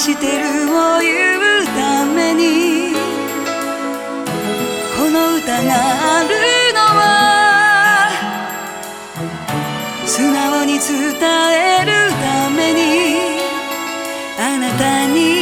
してるを言うためにこの歌があるのは素直に伝えるためにあなたに